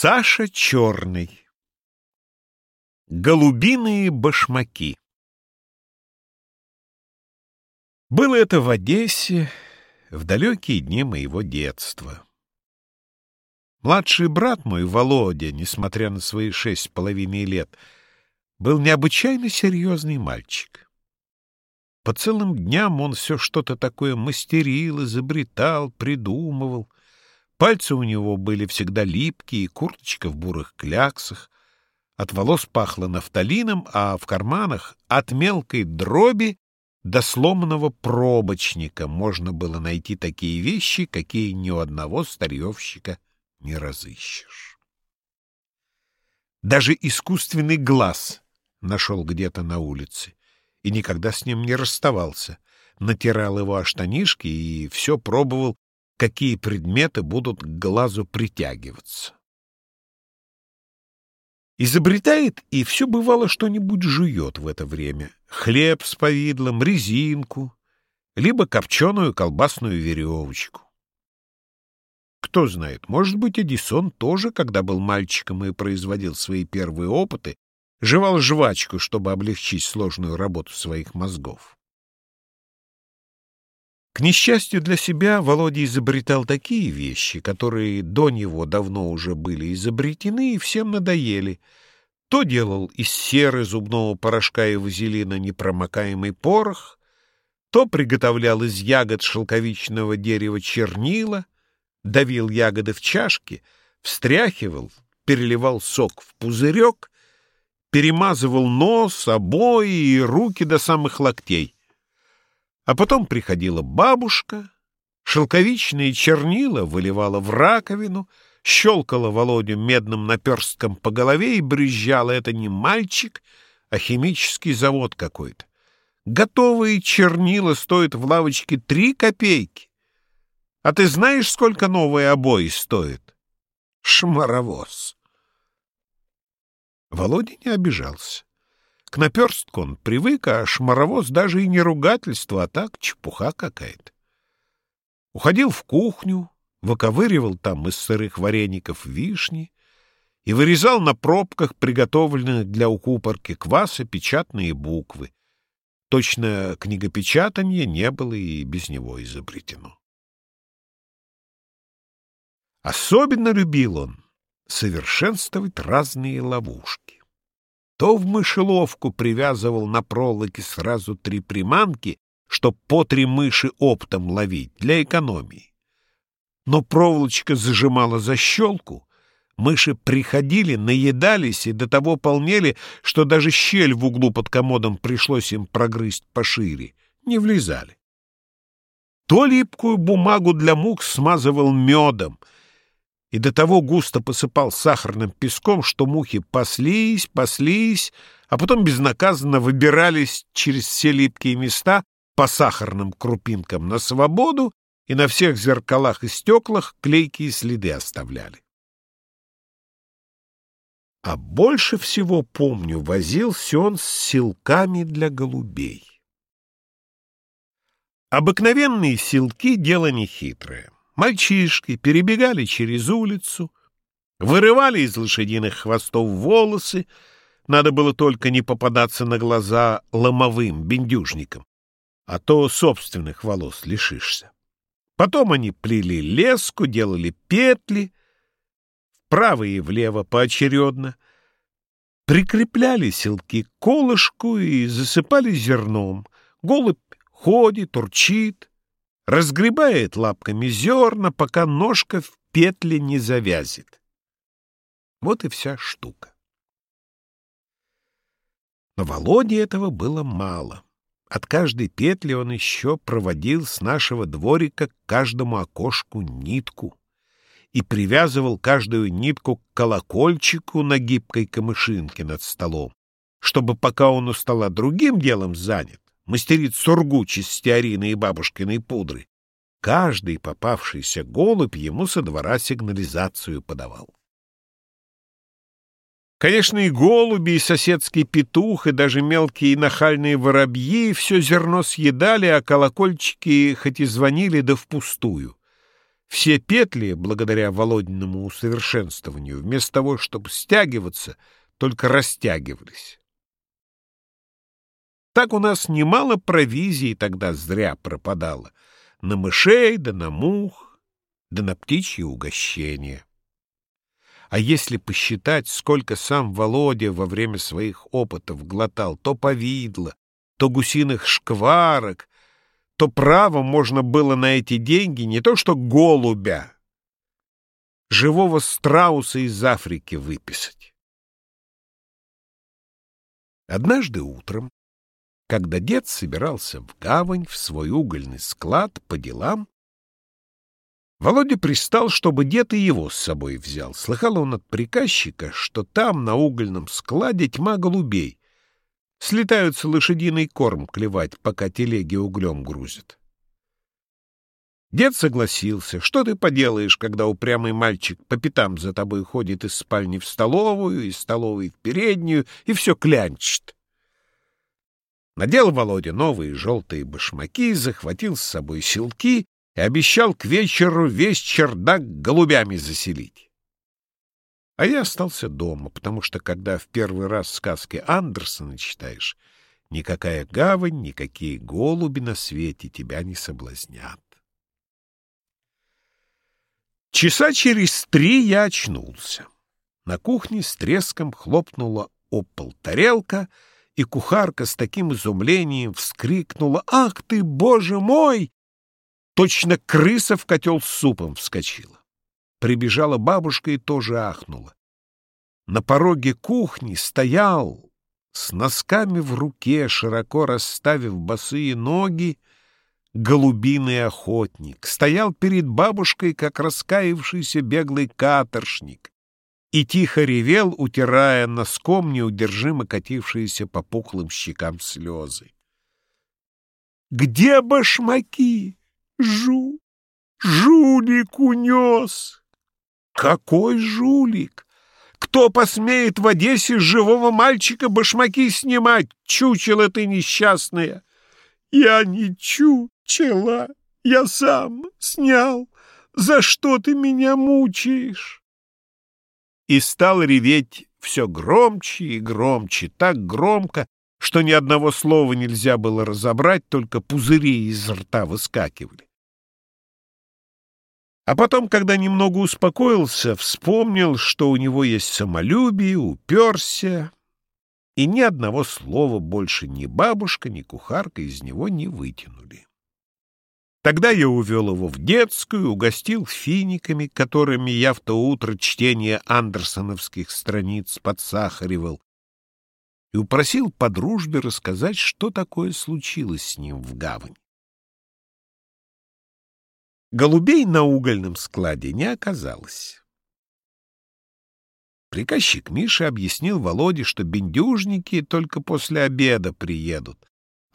Саша Черный. Голубиные башмаки. Было это в Одессе в далекие дни моего детства. Младший брат мой, Володя, несмотря на свои шесть с половиной лет, был необычайно серьезный мальчик. По целым дням он все что-то такое мастерил, изобретал, придумывал — Пальцы у него были всегда липкие, курточка в бурых кляксах. От волос пахло нафталином, а в карманах от мелкой дроби до сломанного пробочника можно было найти такие вещи, какие ни у одного старьевщика не разыщешь. Даже искусственный глаз нашел где-то на улице и никогда с ним не расставался. Натирал его о штанишки и все пробовал какие предметы будут к глазу притягиваться. Изобретает и все бывало что-нибудь жует в это время. Хлеб с повидлом, резинку, либо копченую колбасную веревочку. Кто знает, может быть, Эдисон тоже, когда был мальчиком и производил свои первые опыты, жевал жвачку, чтобы облегчить сложную работу своих мозгов. К несчастью для себя, Володя изобретал такие вещи, которые до него давно уже были изобретены и всем надоели. То делал из серы зубного порошка и вазелина непромокаемый порох, то приготовлял из ягод шелковичного дерева чернила, давил ягоды в чашке, встряхивал, переливал сок в пузырек, перемазывал нос, обои и руки до самых локтей. А потом приходила бабушка, шелковичные чернила выливала в раковину, щелкала Володю медным наперстком по голове и брюзжала. Это не мальчик, а химический завод какой-то. Готовые чернила стоят в лавочке три копейки. А ты знаешь, сколько новые обои стоят? Шмаровоз. Володя не обижался. К наперстку он привык, а шмаровоз даже и не ругательство, а так чепуха какая-то. Уходил в кухню, выковыривал там из сырых вареников вишни и вырезал на пробках, приготовленных для укупорки кваса, печатные буквы. Точно книгопечатание не было и без него изобретено. Особенно любил он совершенствовать разные ловушки то в мышеловку привязывал на проволоке сразу три приманки, чтоб по три мыши оптом ловить, для экономии. Но проволочка зажимала защелку, мыши приходили, наедались и до того полнели, что даже щель в углу под комодом пришлось им прогрызть пошире, не влезали. То липкую бумагу для мук смазывал медом — и до того густо посыпал сахарным песком, что мухи паслись, паслись, а потом безнаказанно выбирались через все липкие места по сахарным крупинкам на свободу и на всех зеркалах и стеклах клейкие следы оставляли. А больше всего, помню, возился он с силками для голубей. Обыкновенные силки — дело нехитрое. Мальчишки перебегали через улицу, вырывали из лошадиных хвостов волосы, надо было только не попадаться на глаза ломовым бендюжникам, а то собственных волос лишишься. Потом они плели леску, делали петли, вправо и влево поочередно, прикрепляли селки к колышку и засыпали зерном. Голубь ходит, урчит, разгребает лапками зерна, пока ножка в петле не завязит. Вот и вся штука. Но Володе этого было мало. От каждой петли он еще проводил с нашего дворика к каждому окошку нитку и привязывал каждую нитку к колокольчику на гибкой камышинке над столом, чтобы пока он устала другим делом занят, мастерит сургуч из стеарины и бабушкиной пудры. Каждый попавшийся голубь ему со двора сигнализацию подавал. Конечно, и голуби, и соседский петух, и даже мелкие нахальные воробьи все зерно съедали, а колокольчики хоть и звонили, да впустую. Все петли, благодаря Володиному усовершенствованию, вместо того, чтобы стягиваться, только растягивались. Так у нас немало провизии тогда зря пропадало. На мышей, да на мух, да на птичьи угощения. А если посчитать, сколько сам Володя во время своих опытов глотал то повидло, то гусиных шкварок, то право можно было на эти деньги не то что голубя, живого страуса из Африки выписать. Однажды утром, когда дед собирался в гавань, в свой угольный склад по делам, Володя пристал, чтобы дед и его с собой взял. Слыхал он от приказчика, что там, на угольном складе, тьма голубей. Слетаются лошадиный корм клевать, пока телеги углем грузят. Дед согласился. Что ты поделаешь, когда упрямый мальчик по пятам за тобой ходит из спальни в столовую, из столовой в переднюю и все клянчит? Надел Володя новые желтые башмаки, захватил с собой селки и обещал к вечеру весь чердак голубями заселить. А я остался дома, потому что, когда в первый раз сказки Андерсона читаешь, никакая гавань, никакие голуби на свете тебя не соблазнят. Часа через три я очнулся. На кухне с треском хлопнула о пол тарелка, и кухарка с таким изумлением вскрикнула «Ах ты, боже мой!» Точно крыса в котел с супом вскочила. Прибежала бабушка и тоже ахнула. На пороге кухни стоял, с носками в руке, широко расставив босые ноги, голубиный охотник. Стоял перед бабушкой, как раскаявшийся беглый каторшник, и тихо ревел, утирая носком неудержимо катившиеся по пухлым щекам слезы. «Где башмаки?» Жу... Жулик унес. Какой жулик? Кто посмеет в Одессе живого мальчика башмаки снимать, чучело ты несчастная? Я не чучела, я сам снял. За что ты меня мучаешь? И стал реветь все громче и громче, так громко, что ни одного слова нельзя было разобрать, только пузыри из рта выскакивали. А потом, когда немного успокоился, вспомнил, что у него есть самолюбие, уперся, и ни одного слова больше ни бабушка, ни кухарка из него не вытянули. Тогда я увел его в детскую, угостил финиками, которыми я в то утро чтение андерсоновских страниц подсахаривал, и упросил по дружбе рассказать, что такое случилось с ним в гавань. Голубей на угольном складе не оказалось. Приказчик Миша объяснил Володе, что бендюжники только после обеда приедут,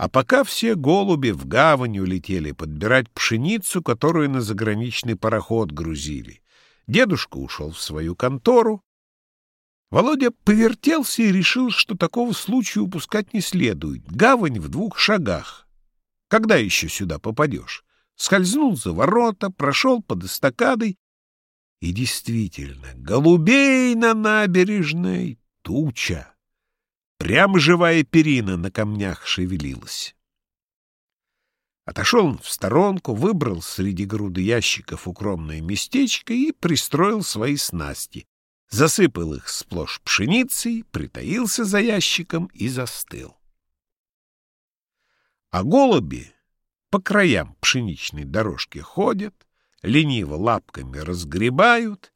а пока все голуби в гавань улетели подбирать пшеницу, которую на заграничный пароход грузили. Дедушка ушел в свою контору. Володя повертелся и решил, что такого случая упускать не следует. Гавань в двух шагах. Когда еще сюда попадешь? скользнул за ворота, прошел под эстакадой, и действительно, голубей на набережной туча. Прямо живая перина на камнях шевелилась. Отошел он в сторонку, выбрал среди груды ящиков укромное местечко и пристроил свои снасти. Засыпал их сплошь пшеницей, притаился за ящиком и застыл. А голуби по краям пшеничной дорожки ходят, лениво лапками разгребают.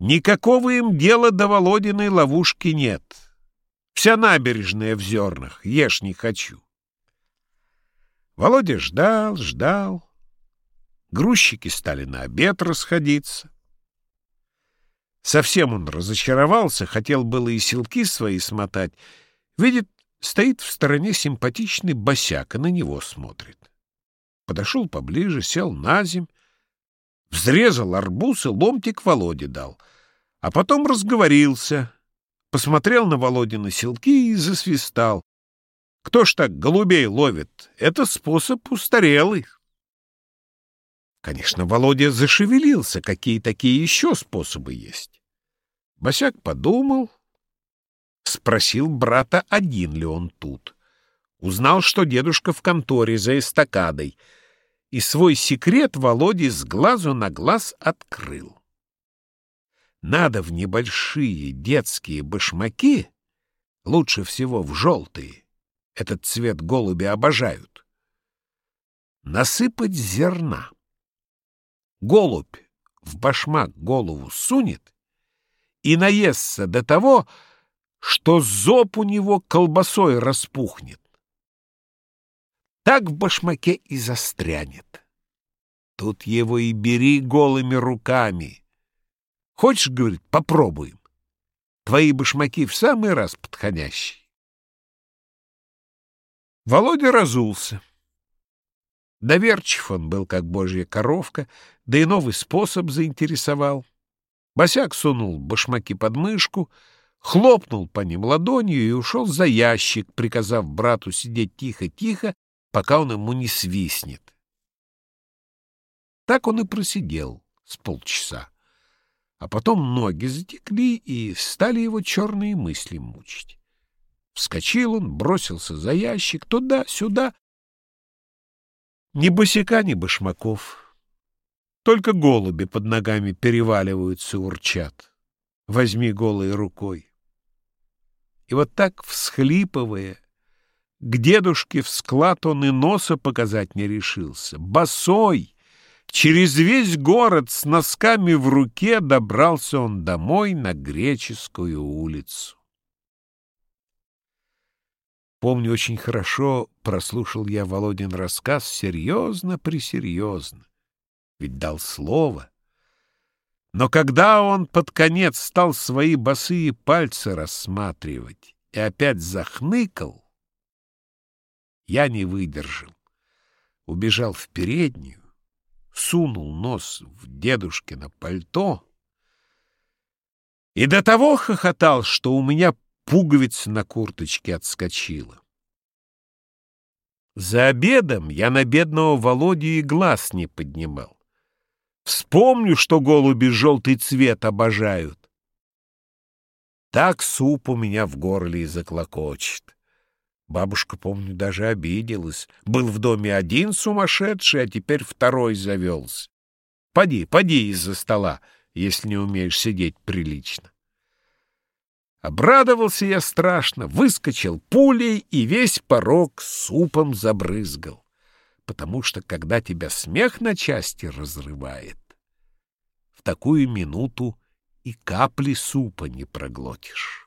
Никакого им дела до Володиной ловушки нет. Вся набережная в зернах, ешь не хочу. Володя ждал, ждал. Грузчики стали на обед расходиться. Совсем он разочаровался, хотел было и селки свои смотать. Видит, стоит в стороне симпатичный босяк, и на него смотрит подошел поближе, сел на земь, взрезал арбуз и ломтик Володе дал, а потом разговорился, посмотрел на Володины селки и засвистал. Кто ж так голубей ловит? Это способ устарелый. Конечно, Володя зашевелился, какие такие еще способы есть. Босяк подумал, спросил брата, один ли он тут. Узнал, что дедушка в конторе за эстакадой, и свой секрет Володе с глазу на глаз открыл. Надо в небольшие детские башмаки, лучше всего в желтые, этот цвет голуби обожают, насыпать зерна. Голубь в башмак голову сунет и наестся до того, что зоб у него колбасой распухнет. Так в башмаке и застрянет. Тут его и бери голыми руками. Хочешь, говорит, попробуем. Твои башмаки в самый раз подходящие. Володя разулся. Доверчив он был, как божья коровка, да и новый способ заинтересовал. Босяк сунул башмаки под мышку, хлопнул по ним ладонью и ушел за ящик, приказав брату сидеть тихо-тихо, пока он ему не свистнет. Так он и просидел с полчаса. А потом ноги затекли, и стали его черные мысли мучить. Вскочил он, бросился за ящик, туда-сюда, ни босика, ни башмаков. Только голуби под ногами переваливаются, урчат. Возьми голой рукой. И вот так, всхлипывая, к дедушке в склад он и носа показать не решился. Босой, через весь город с носками в руке добрался он домой на Греческую улицу. Помню очень хорошо, прослушал я Володин рассказ серьезно-пресерьезно. Ведь дал слово. Но когда он под конец стал свои босые пальцы рассматривать и опять захныкал, я не выдержал. Убежал в переднюю, сунул нос в дедушкино пальто и до того хохотал, что у меня пуговица на курточке отскочила. За обедом я на бедного Володю и глаз не поднимал. Вспомню, что голуби желтый цвет обожают. Так суп у меня в горле и заклокочет. Бабушка, помню, даже обиделась. Был в доме один сумасшедший, а теперь второй завелся. Поди, поди из-за стола, если не умеешь сидеть прилично. Обрадовался я страшно, выскочил пулей и весь порог супом забрызгал. Потому что, когда тебя смех на части разрывает, в такую минуту и капли супа не проглотишь.